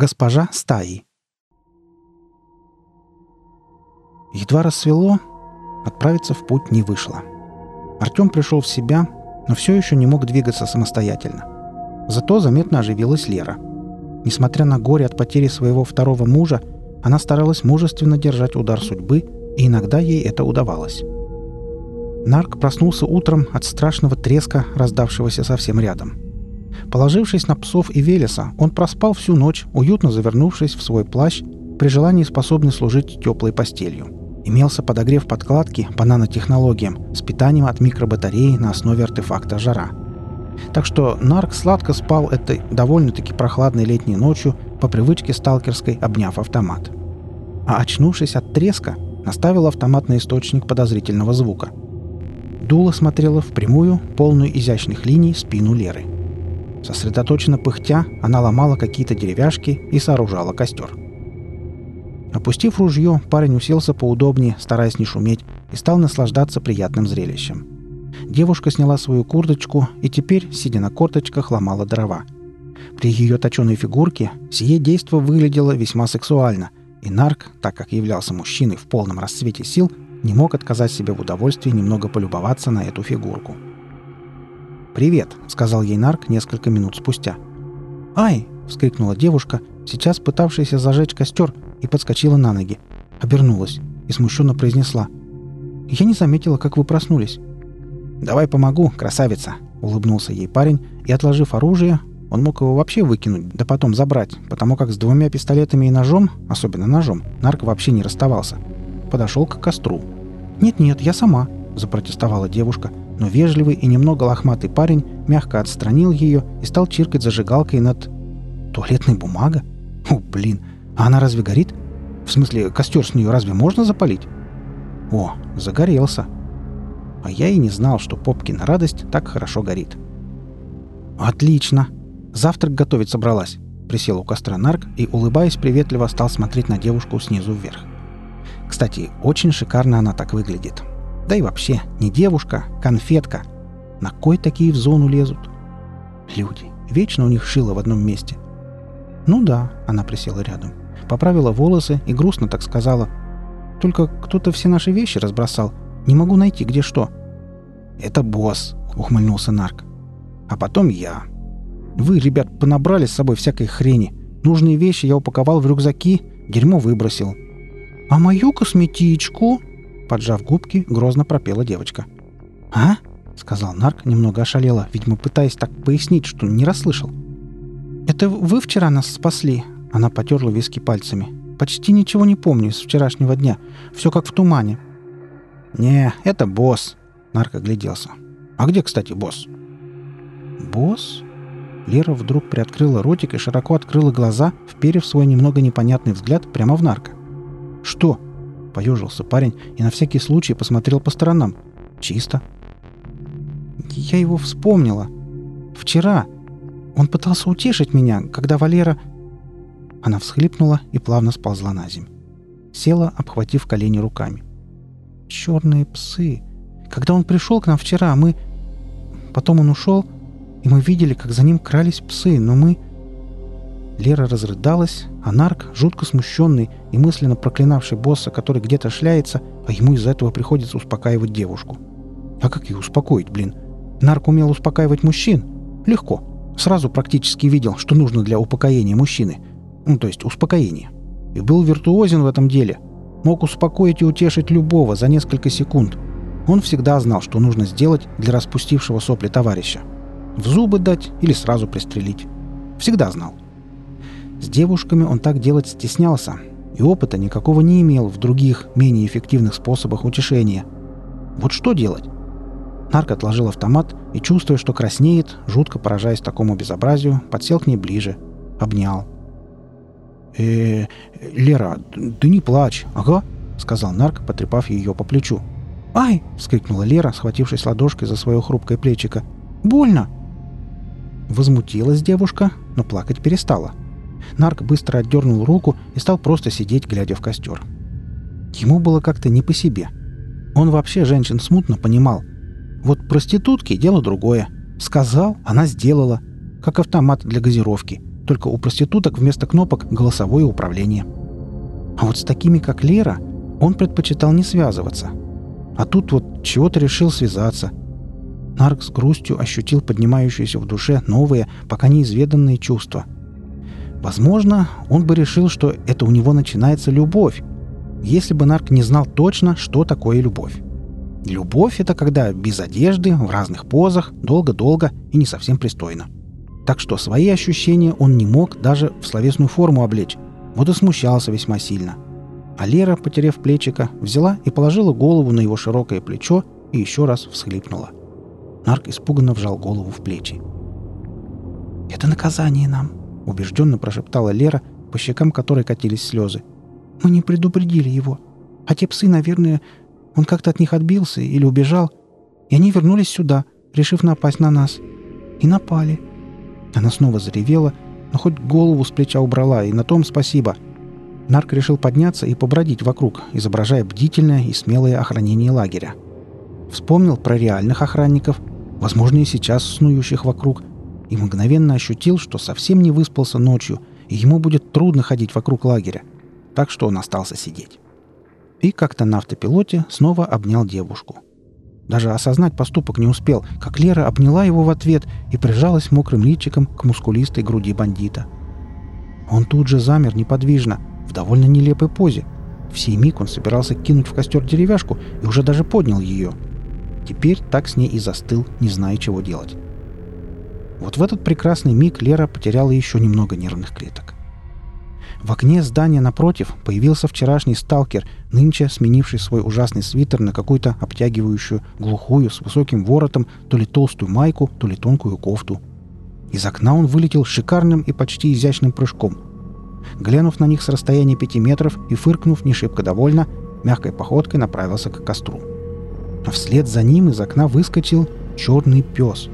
Госпожа Стаи. Едва рассвело, отправиться в путь не вышло. Артем пришел в себя, но все еще не мог двигаться самостоятельно. Зато заметно оживилась Лера. Несмотря на горе от потери своего второго мужа, она старалась мужественно держать удар судьбы, и иногда ей это удавалось. Нарк проснулся утром от страшного треска, раздавшегося совсем рядом. Положившись на псов и Велеса, он проспал всю ночь, уютно завернувшись в свой плащ, при желании способный служить теплой постелью. Имелся подогрев подкладки по нанотехнологиям с питанием от микробатареи на основе артефакта «Жара». Так что Нарк сладко спал этой довольно-таки прохладной летней ночью, по привычке сталкерской обняв автомат. А очнувшись от треска, наставил автомат на источник подозрительного звука. Дуло смотрело в прямую, полную изящных линий, спину Леры. Сосредоточенно пыхтя, она ломала какие-то деревяшки и сооружала костер. Опустив ружье, парень уселся поудобнее, стараясь не шуметь, и стал наслаждаться приятным зрелищем. Девушка сняла свою курточку и теперь, сидя на корточках, ломала дрова. При ее точеной фигурке сие действо выглядело весьма сексуально, и Нарк, так как являлся мужчиной в полном расцвете сил, не мог отказать себе в удовольствии немного полюбоваться на эту фигурку. «Привет», — сказал ей Нарк несколько минут спустя. «Ай!» — вскрикнула девушка, сейчас пытавшаяся зажечь костер, и подскочила на ноги. Обернулась и смущенно произнесла. «Я не заметила, как вы проснулись». «Давай помогу, красавица», — улыбнулся ей парень и, отложив оружие, он мог его вообще выкинуть, да потом забрать, потому как с двумя пистолетами и ножом, особенно ножом, нарк вообще не расставался. Подошел к костру. «Нет-нет, я сама», — запротестовала девушка, но вежливый и немного лохматый парень мягко отстранил ее и стал чиркать зажигалкой над... Туалетной бумага? О, блин, а она разве горит? В смысле, костер с нее разве можно запалить? О, загорелся. А я и не знал, что Попкина радость так хорошо горит. «Отлично!» Завтрак готовить собралась. Присел у костра Нарк и, улыбаясь приветливо, стал смотреть на девушку снизу вверх. Кстати, очень шикарно она так выглядит. Да и вообще, не девушка, конфетка. На кой такие в зону лезут? Люди. Вечно у них шило в одном месте. Ну да, она присела рядом. Поправила волосы и грустно так сказала. Только кто-то все наши вещи разбросал. Не могу найти, где что. Это босс, ухмыльнулся Нарк. А потом я. Вы, ребят, понабрали с собой всякой хрени. Нужные вещи я упаковал в рюкзаки, дерьмо выбросил. А мою косметичку, поджав губки, грозно пропела девочка. А? сказал Нарк, немного ошалело, видимо, пытаясь так пояснить, что не расслышал. «Это вы вчера нас спасли?» Она потерла виски пальцами. «Почти ничего не помню с вчерашнего дня. Все как в тумане». «Не, это босс», — Нарк огляделся. «А где, кстати, босс?» «Босс?» Лера вдруг приоткрыла ротик и широко открыла глаза, вперев свой немного непонятный взгляд прямо в нарко. «Что?» — поежился парень и на всякий случай посмотрел по сторонам. «Чисто». «Я его вспомнила. Вчера. Он пытался утешить меня, когда Валера...» Она всхлипнула и плавно сползла на землю. Села, обхватив колени руками. «Черные псы. Когда он пришел к нам вчера, мы... Потом он ушел, и мы видели, как за ним крались псы, но мы...» Лера разрыдалась, а Нарк, жутко смущенный и мысленно проклинавший босса, который где-то шляется, а ему из-за этого приходится успокаивать девушку. А как ее успокоить, блин? Нарк умел успокаивать мужчин? Легко. Сразу практически видел, что нужно для упокоения мужчины. Ну, то есть успокоения. И был виртуозен в этом деле. Мог успокоить и утешить любого за несколько секунд. Он всегда знал, что нужно сделать для распустившего сопли товарища. В зубы дать или сразу пристрелить. Всегда знал. С девушками он так делать стеснялся, и опыта никакого не имел в других, менее эффективных способах утешения. Вот что делать? Нарк отложил автомат и, чувствуя, что краснеет, жутко поражаясь такому безобразию, подсел к ней ближе, обнял. э, -э Лера, ты не плачь, ага», — сказал Нарк, потрепав ее по плечу. «Ай!» — вскрикнула Лера, схватившись ладошкой за свое хрупкое плечико. «Больно!» Возмутилась девушка, но плакать перестала. Нарк быстро отдернул руку и стал просто сидеть, глядя в костер. Ему было как-то не по себе. Он вообще женщин смутно понимал. Вот проститутки – дело другое. Сказал, она сделала. Как автомат для газировки. только у проституток вместо кнопок голосовое управление. А вот с такими, как Лера, он предпочитал не связываться. А тут вот чего-то решил связаться. Нарк с грустью ощутил поднимающиеся в душе новые, пока неизведанные чувства. Возможно, он бы решил, что это у него начинается любовь, если бы Нарк не знал точно, что такое любовь. Любовь — это когда без одежды, в разных позах, долго-долго и не совсем пристойно. Так что свои ощущения он не мог даже в словесную форму облечь. Вот и смущался весьма сильно. А Лера, потеряв плечика, взяла и положила голову на его широкое плечо и еще раз всхлипнула. Нарк испуганно вжал голову в плечи. «Это наказание нам», — убежденно прошептала Лера, по щекам которой катились слезы. «Мы не предупредили его. А те псы, наверное, он как-то от них отбился или убежал, и они вернулись сюда, решив напасть на нас. И напали. Она снова заревела, но хоть голову с плеча убрала, и на том спасибо. Нарк решил подняться и побродить вокруг, изображая бдительное и смелое охранение лагеря. Вспомнил про реальных охранников, возможно, и сейчас снующих вокруг, и мгновенно ощутил, что совсем не выспался ночью, и ему будет трудно ходить вокруг лагеря. Так что он остался сидеть и как-то на автопилоте снова обнял девушку. Даже осознать поступок не успел, как Лера обняла его в ответ и прижалась мокрым личиком к мускулистой груди бандита. Он тут же замер неподвижно, в довольно нелепой позе. В сей миг он собирался кинуть в костер деревяшку и уже даже поднял ее. Теперь так с ней и застыл, не зная, чего делать. Вот в этот прекрасный миг Лера потеряла еще немного нервных клеток. В окне здания напротив появился вчерашний сталкер, нынче сменивший свой ужасный свитер на какую-то обтягивающую, глухую, с высоким воротом, то ли толстую майку, то ли тонкую кофту. Из окна он вылетел шикарным и почти изящным прыжком. Глянув на них с расстояния пяти метров и фыркнув не шибко довольно, мягкой походкой направился к костру. А вслед за ним из окна выскочил черный пес.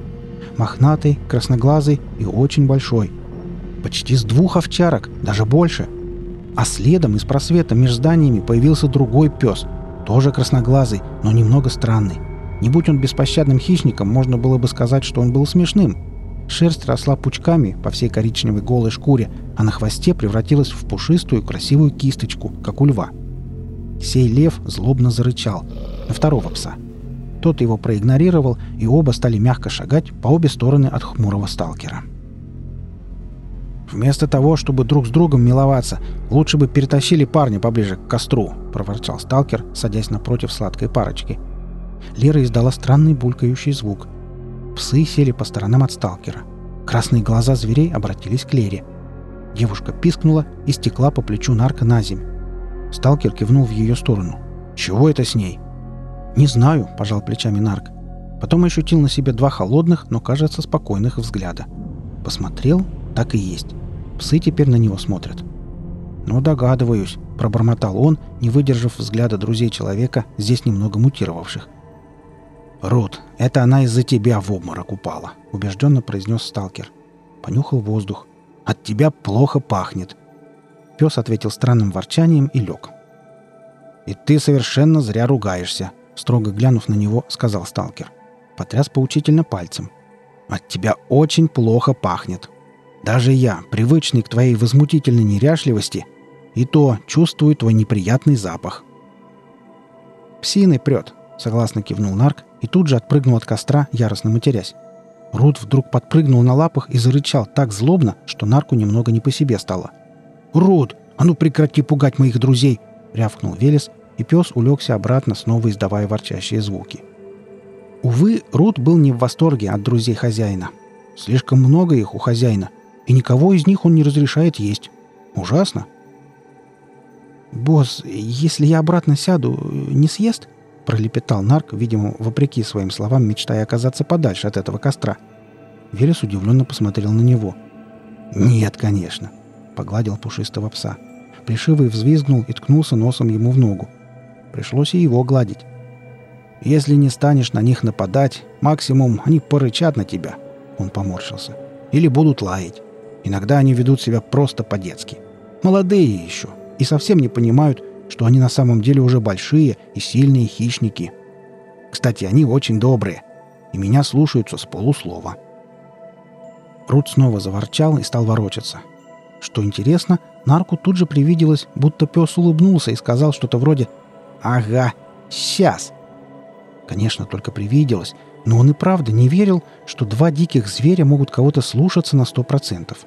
Мохнатый, красноглазый и очень большой – Почти с двух овчарок, даже больше. А следом из просвета между зданиями появился другой пес, тоже красноглазый, но немного странный. Не будь он беспощадным хищником, можно было бы сказать, что он был смешным. Шерсть росла пучками по всей коричневой голой шкуре, а на хвосте превратилась в пушистую красивую кисточку, как у льва. Сей лев злобно зарычал на второго пса. Тот его проигнорировал, и оба стали мягко шагать по обе стороны от хмурого сталкера. «Вместо того, чтобы друг с другом миловаться, лучше бы перетащили парня поближе к костру», — проворчал сталкер, садясь напротив сладкой парочки. Лера издала странный булькающий звук. Псы сели по сторонам от сталкера. Красные глаза зверей обратились к Лере. Девушка пискнула и стекла по плечу нарка на земь. Сталкер кивнул в ее сторону. «Чего это с ней?» «Не знаю», — пожал плечами нарк. Потом ощутил на себе два холодных, но, кажется, спокойных взгляда. Посмотрел так и есть. Псы теперь на него смотрят. «Ну, догадываюсь», — пробормотал он, не выдержав взгляда друзей человека, здесь немного мутировавших. «Рут, это она из-за тебя в обморок упала», — убежденно произнес сталкер. Понюхал воздух. «От тебя плохо пахнет». Пес ответил странным ворчанием и лег. «И ты совершенно зря ругаешься», — строго глянув на него, сказал сталкер. Потряс поучительно пальцем. «От тебя очень плохо пахнет. Даже я, привычный к твоей возмутительной неряшливости, и то чувствую твой неприятный запах. «Псиной прет», — согласно кивнул Нарк и тут же отпрыгнул от костра, яростно матерясь. Рут вдруг подпрыгнул на лапах и зарычал так злобно, что Нарку немного не по себе стало. «Рут, а ну прекрати пугать моих друзей!» — рявкнул Велес, и пес улегся обратно, снова издавая ворчащие звуки. Увы, Рут был не в восторге от друзей хозяина. Слишком много их у хозяина — и никого из них он не разрешает есть. Ужасно. «Босс, если я обратно сяду, не съест?» — пролепетал Нарк, видимо, вопреки своим словам, мечтая оказаться подальше от этого костра. Велес удивленно посмотрел на него. «Нет, конечно», — погладил пушистого пса. Пришивый взвизгнул и ткнулся носом ему в ногу. Пришлось и его гладить. «Если не станешь на них нападать, максимум они порычат на тебя», — он поморщился. «Или будут лаять. Иногда они ведут себя просто по-детски. Молодые еще. И совсем не понимают, что они на самом деле уже большие и сильные хищники. Кстати, они очень добрые. И меня слушаются с полуслова. Рут снова заворчал и стал ворочаться. Что интересно, Нарку тут же привиделось, будто пес улыбнулся и сказал что-то вроде «Ага, сейчас!» Конечно, только привиделось, но он и правда не верил, что два диких зверя могут кого-то слушаться на сто процентов.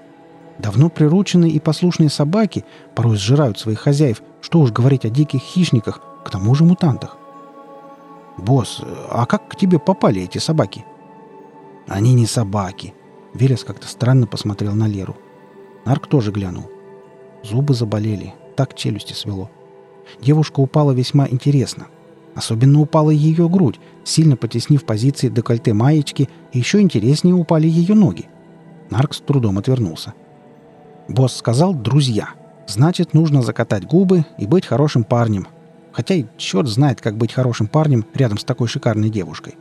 Давно прирученные и послушные собаки порой сжирают своих хозяев, что уж говорить о диких хищниках, к тому же мутантах. «Босс, а как к тебе попали эти собаки?» «Они не собаки», — Велес как-то странно посмотрел на Леру. Нарк тоже глянул. Зубы заболели, так челюсти свело. Девушка упала весьма интересно. Особенно упала ее грудь, сильно потеснив позиции декольте маечки, и еще интереснее упали ее ноги. Нарк с трудом отвернулся. Босс сказал «друзья». Значит, нужно закатать губы и быть хорошим парнем. Хотя и черт знает, как быть хорошим парнем рядом с такой шикарной девушкой.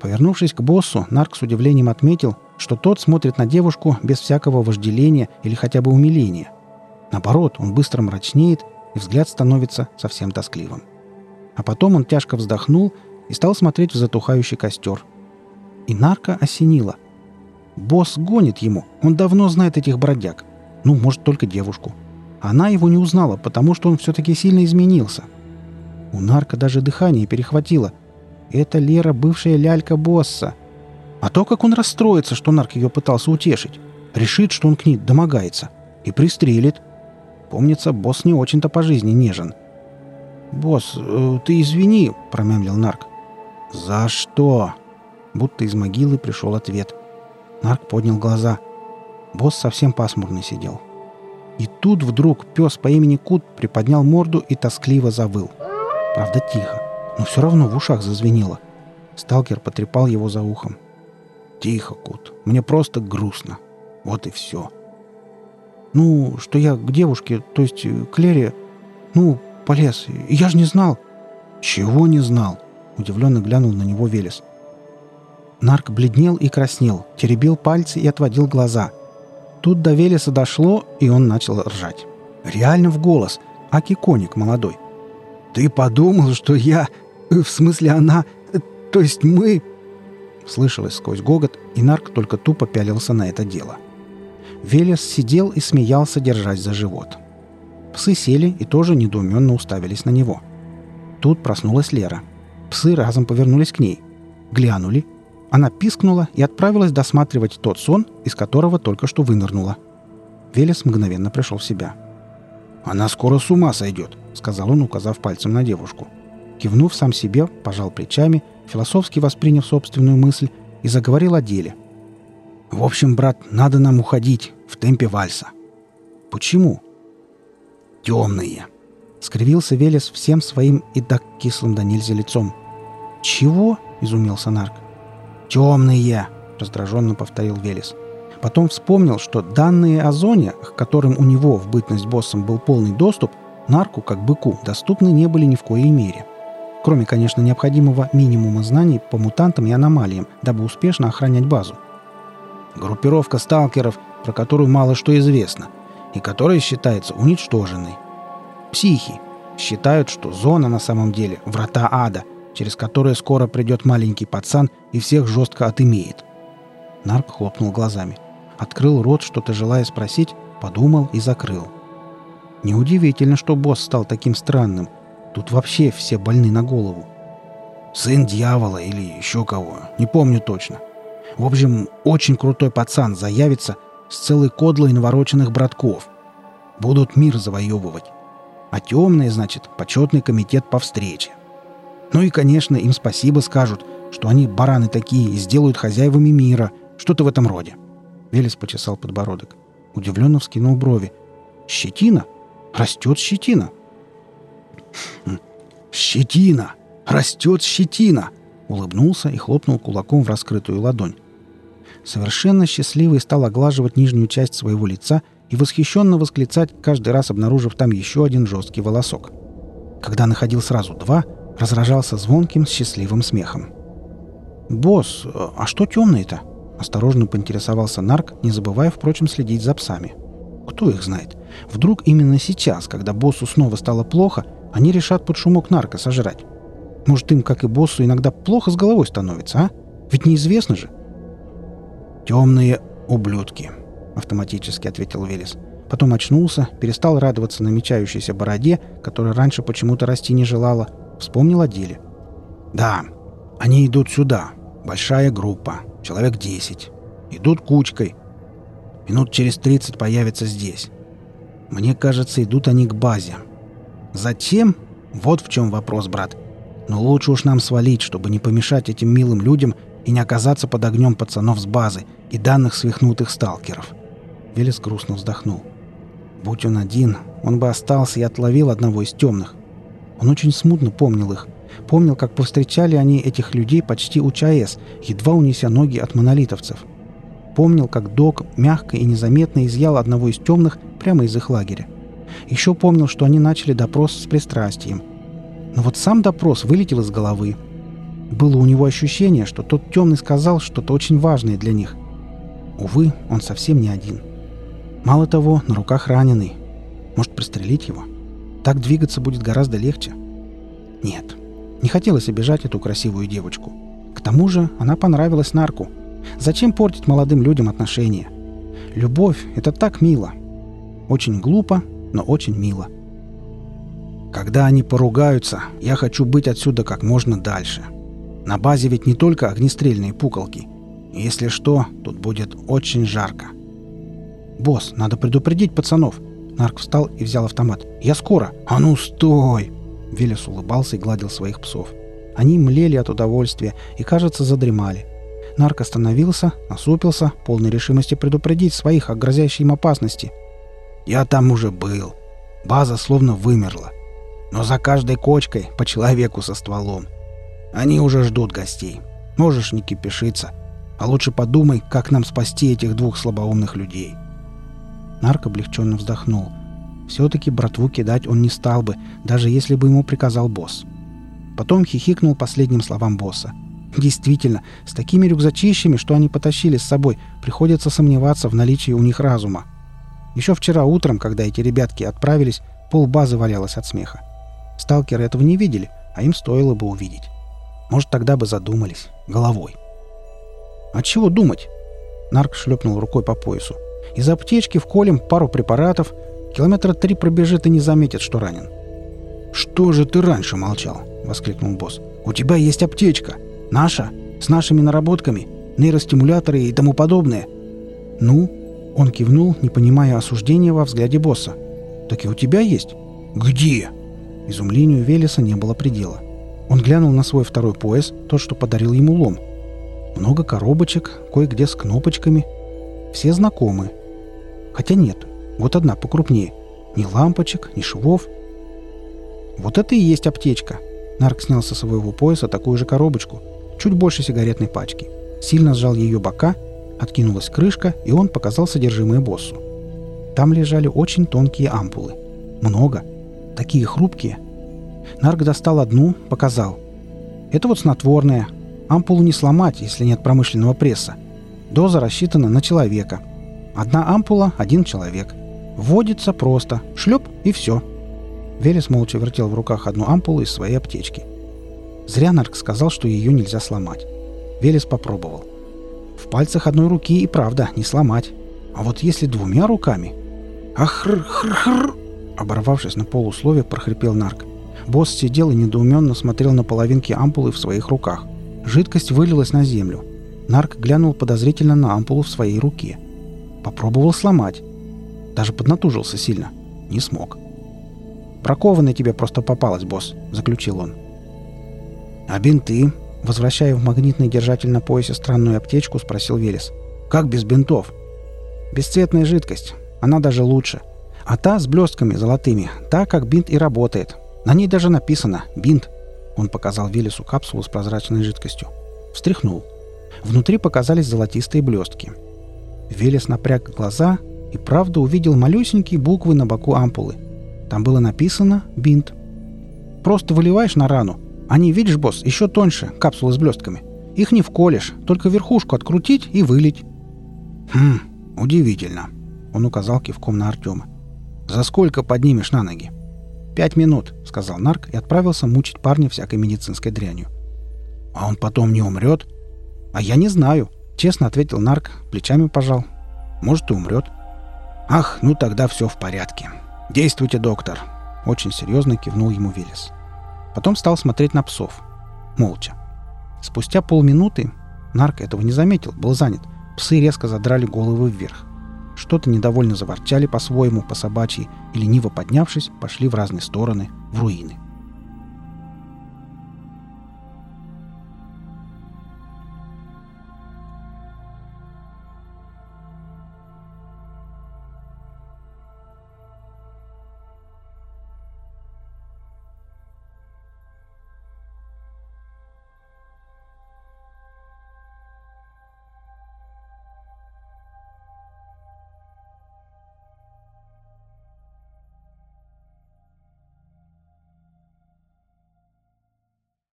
Повернувшись к боссу, Нарк с удивлением отметил, что тот смотрит на девушку без всякого вожделения или хотя бы умиления. Наоборот, он быстро мрачнеет, взгляд становится совсем тоскливым. А потом он тяжко вздохнул и стал смотреть в затухающий костер. И нарко осенило. Босс гонит ему, он давно знает этих бродяг. Ну, может, только девушку. Она его не узнала, потому что он все-таки сильно изменился. У нарка даже дыхание перехватило. Это Лера, бывшая лялька босса. А то, как он расстроится, что нарк ее пытался утешить. Решит, что он к ней домогается. И пристрелит. Помнится, босс не очень-то по жизни нежен. — «Босс, э, ты извини», — промямлил Нарк. «За что?» Будто из могилы пришел ответ. Нарк поднял глаза. Босс совсем пасмурный сидел. И тут вдруг пес по имени Кут приподнял морду и тоскливо завыл. Правда, тихо, но все равно в ушах зазвенело. Сталкер потрепал его за ухом. «Тихо, Кут, мне просто грустно. Вот и все». «Ну, что я к девушке, то есть к Лере, ну, полез. Я же не знал». «Чего не знал?» — удивленно глянул на него Велес. Нарк бледнел и краснел, теребил пальцы и отводил глаза. Тут до Велеса дошло, и он начал ржать. Реально в голос, аки коник молодой. «Ты подумал, что я... Э, в смысле она... Э, то есть мы...» Слышалось сквозь гогот, и Нарк только тупо пялился на это дело. Велес сидел и смеялся, держась за живот. Псы сели и тоже недоуменно уставились на него. Тут проснулась Лера. Псы разом повернулись к ней. Глянули. Она пискнула и отправилась досматривать тот сон, из которого только что вынырнула. Велес мгновенно пришел в себя. «Она скоро с ума сойдет», — сказал он, указав пальцем на девушку. Кивнув сам себе, пожал плечами, философски восприняв собственную мысль и заговорил о деле. «В общем, брат, надо нам уходить в темпе вальса». «Почему?» темные!» — скривился Велес всем своим и так кислым да нельзя лицом. «Чего?» — изумился Нарк. «Темные!» — раздраженно повторил Велес. Потом вспомнил, что данные о зоне, к которым у него в бытность боссом был полный доступ, Нарку, как быку, доступны не были ни в коей мере. Кроме, конечно, необходимого минимума знаний по мутантам и аномалиям, дабы успешно охранять базу. Группировка сталкеров, про которую мало что известно — и которая считается уничтоженной. Психи считают, что зона на самом деле врата ада, через которые скоро придет маленький пацан и всех жестко отымеет. Нарк хлопнул глазами. Открыл рот, что-то желая спросить, подумал и закрыл. Неудивительно, что босс стал таким странным. Тут вообще все больны на голову. Сын дьявола или еще кого, не помню точно. В общем, очень крутой пацан заявится – с целой кодлой навороченных братков. Будут мир завоевывать. А темные, значит, почетный комитет по встрече. Ну и, конечно, им спасибо скажут, что они бараны такие и сделают хозяевами мира. Что-то в этом роде. Велес почесал подбородок. Удивленно вскинул брови. «Щетина? Растет щетина!» «Хм, «Щетина! Растет щетина!» Улыбнулся и хлопнул кулаком в раскрытую ладонь. Совершенно счастливый стал оглаживать нижнюю часть своего лица и восхищенно восклицать, каждый раз обнаружив там еще один жесткий волосок. Когда находил сразу два, разражался звонким, счастливым смехом. «Босс, а что темные-то?» — осторожно поинтересовался Нарк, не забывая, впрочем, следить за псами. «Кто их знает? Вдруг именно сейчас, когда боссу снова стало плохо, они решат под шумок нарка сожрать? Может, им, как и боссу, иногда плохо с головой становится, а? Ведь неизвестно же. «Темные «Ублюдки», — автоматически ответил Велес. Потом очнулся, перестал радоваться намечающейся бороде, которая раньше почему-то расти не желала, вспомнил о деле. «Да, они идут сюда. Большая группа. Человек десять. Идут кучкой. Минут через тридцать появятся здесь. Мне кажется, идут они к базе. Затем... Вот в чем вопрос, брат. Но лучше уж нам свалить, чтобы не помешать этим милым людям и не оказаться под огнем пацанов с базы и данных свихнутых сталкеров. Велес грустно вздохнул. Будь он один, он бы остался и отловил одного из темных. Он очень смутно помнил их. Помнил, как повстречали они этих людей почти у ЧАЭС, едва унеся ноги от монолитовцев. Помнил, как док мягко и незаметно изъял одного из темных прямо из их лагеря. Еще помнил, что они начали допрос с пристрастием. Но вот сам допрос вылетел из головы. Было у него ощущение, что тот темный сказал что-то очень важное для них. Увы, он совсем не один. Мало того, на руках раненый. Может, пристрелить его? Так двигаться будет гораздо легче. Нет, не хотелось обижать эту красивую девочку. К тому же она понравилась нарку. Зачем портить молодым людям отношения? Любовь — это так мило. Очень глупо, но очень мило. Когда они поругаются, я хочу быть отсюда как можно дальше. На базе ведь не только огнестрельные пуколки. Если что, тут будет очень жарко. «Босс, надо предупредить пацанов!» Нарк встал и взял автомат. «Я скоро!» «А ну, стой!» Велес улыбался и гладил своих псов. Они млели от удовольствия и, кажется, задремали. Нарк остановился, насупился, полной решимости предупредить своих о грозящей им опасности. «Я там уже был. База словно вымерла. Но за каждой кочкой по человеку со стволом. Они уже ждут гостей. Можешь не кипишиться. А лучше подумай, как нам спасти этих двух слабоумных людей». Нарк облегченно вздохнул. Все-таки братву кидать он не стал бы, даже если бы ему приказал босс. Потом хихикнул последним словам босса. Действительно, с такими рюкзачищами, что они потащили с собой, приходится сомневаться в наличии у них разума. Еще вчера утром, когда эти ребятки отправились, пол базы валялось от смеха. Сталкеры этого не видели, а им стоило бы увидеть. Может, тогда бы задумались. Головой. А чего думать? Нарк шлепнул рукой по поясу. Из аптечки вколем пару препаратов. Километра три пробежит и не заметит, что ранен. «Что же ты раньше молчал?» — воскликнул босс. «У тебя есть аптечка. Наша. С нашими наработками. Нейростимуляторы и тому подобное». «Ну?» — он кивнул, не понимая осуждения во взгляде босса. «Так и у тебя есть?» «Где?» Изумлению Велеса не было предела. Он глянул на свой второй пояс, тот, что подарил ему лом. Много коробочек, кое-где с кнопочками. Все знакомы. Хотя нет, вот одна покрупнее. Ни лампочек, ни швов. Вот это и есть аптечка. Нарк снял со своего пояса такую же коробочку, чуть больше сигаретной пачки. Сильно сжал ее бока, откинулась крышка, и он показал содержимое боссу. Там лежали очень тонкие ампулы. Много. Такие хрупкие. Нарк достал одну, показал. Это вот снотворное. Ампулу не сломать, если нет промышленного пресса. Доза рассчитана на человека. Одна ампула – один человек. Вводится просто. Шлеп и все. Велес молча вертел в руках одну ампулу из своей аптечки. Зря Нарк сказал, что ее нельзя сломать. Велес попробовал. В пальцах одной руки и правда не сломать. А вот если двумя руками... Ахр-хр-хр! Оборвавшись на полусловие, прохрипел Нарк. Босс сидел и недоуменно смотрел на половинки ампулы в своих руках. Жидкость вылилась на землю. Нарк глянул подозрительно на ампулу в своей руке. Попробовал сломать. Даже поднатужился сильно. Не смог. «Бракованная тебе просто попалась, босс», — заключил он. «А бинты?» — возвращая в магнитный держатель на поясе странную аптечку, спросил Велес. «Как без бинтов?» «Бесцветная жидкость. Она даже лучше. А та с блестками золотыми, та как бинт и работает. На ней даже написано «бинт». Он показал Велесу капсулу с прозрачной жидкостью. Встряхнул. Внутри показались золотистые блестки. Велес напряг глаза и правда увидел малюсенькие буквы на боку ампулы. Там было написано «бинт». Просто выливаешь на рану. Они, видишь, босс, еще тоньше, капсулы с блестками. Их не вколешь, только верхушку открутить и вылить. «Хм, удивительно», — он указал кивком на Артема. «За сколько поднимешь на ноги?» «Пять минут», — сказал Нарк и отправился мучить парня всякой медицинской дрянью. «А он потом не умрет?» «А я не знаю», — честно ответил Нарк, плечами пожал. Может, и умрет. Ах, ну тогда все в порядке. Действуйте, доктор. Очень серьезно кивнул ему Виллис. Потом стал смотреть на псов. Молча. Спустя полминуты Нарк этого не заметил, был занят. Псы резко задрали головы вверх. Что-то недовольно заворчали по-своему, по собачьи, и лениво поднявшись, пошли в разные стороны, в руины.